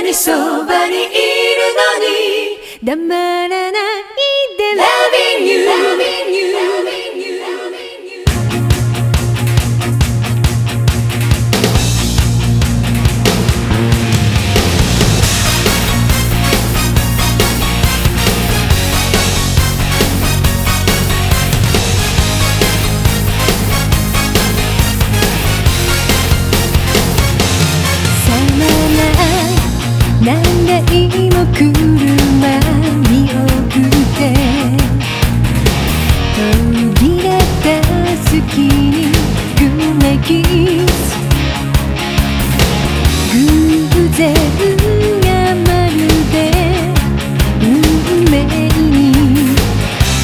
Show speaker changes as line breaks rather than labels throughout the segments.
なにそばにいるのに
黙らないで
Loving you, loving you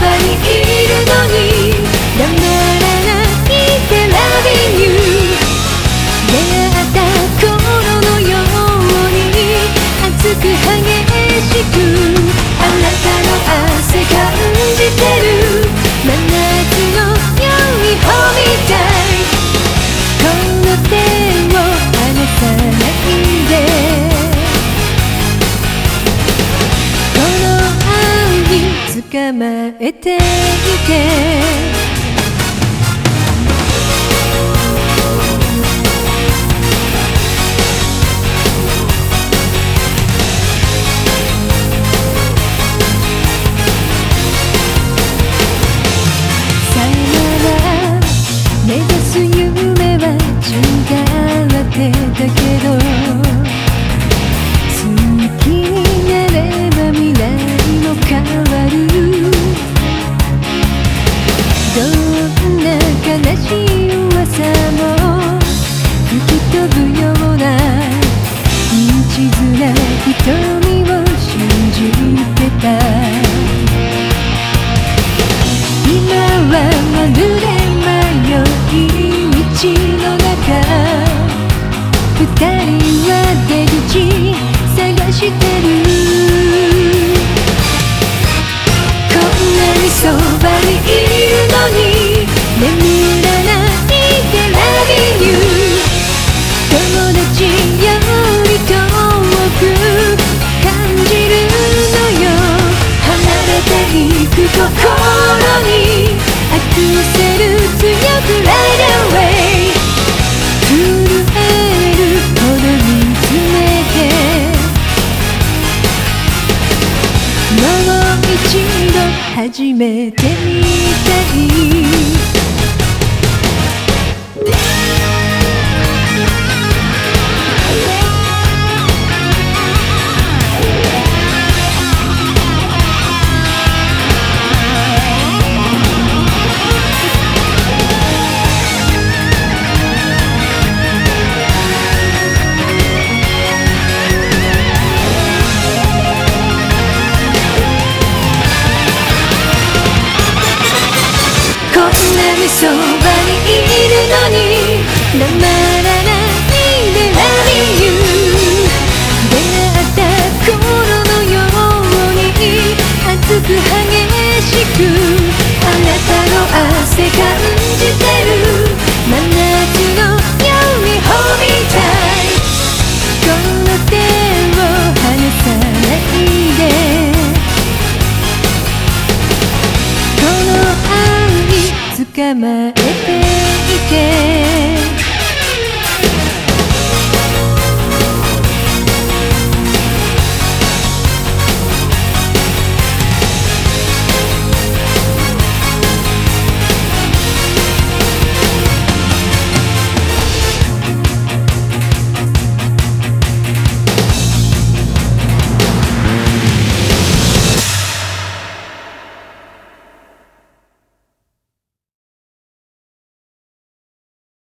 baby 構えていて心にアクセル強くライウェイ震えるほど見つめて。もう一度初めて見たい。そばにいるのに me.